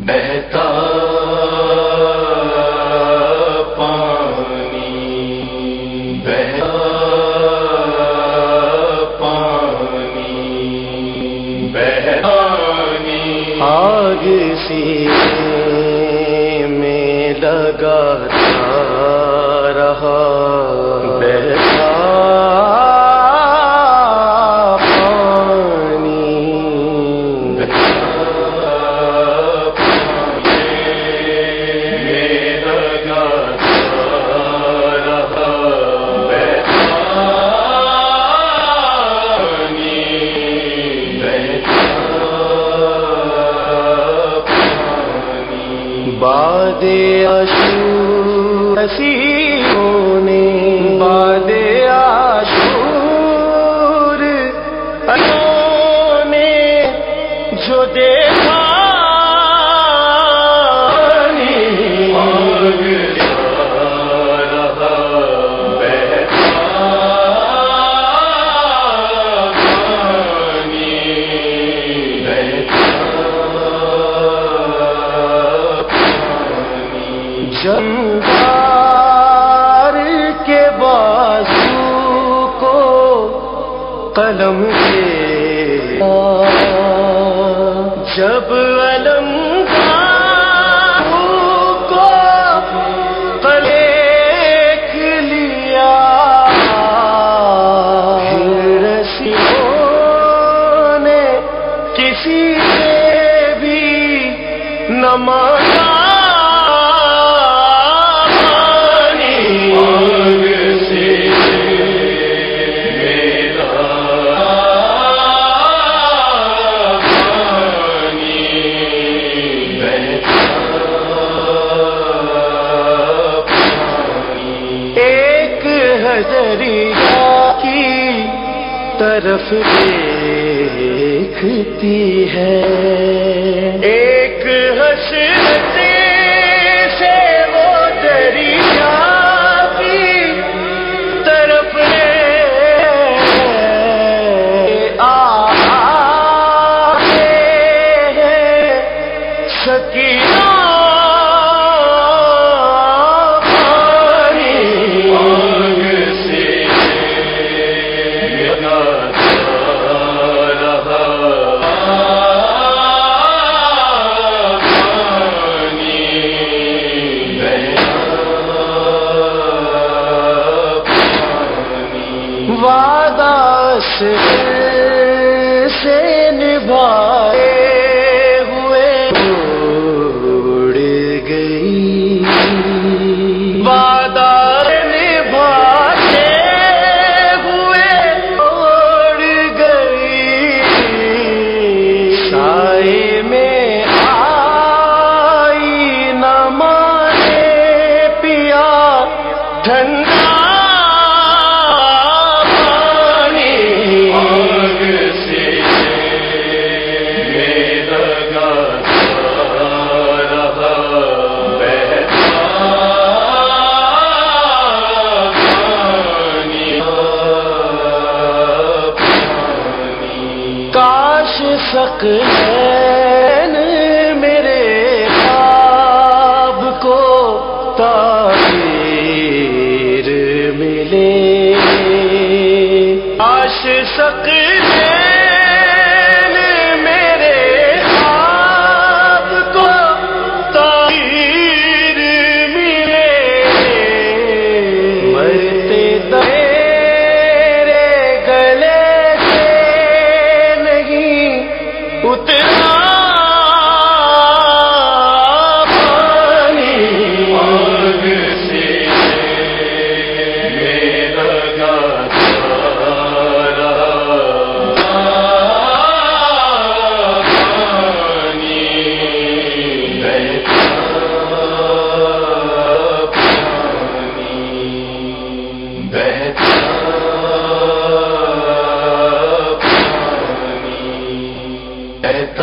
بہتا پانی بہتا پانی بہانی آگ سی میں لگا آشو نسیموں نے باد آشور نے جو دے قلم سے۔ جب علم کو قلیک لیا رسیوں نے کسی سے بھی نہ طرف دیکھتی ہے۔ ایک حسرت وعدہ سے نبھائے۔ کاش میرے خواب کو تعبیر ملے۔ آش سکین تیرا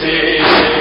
سے۔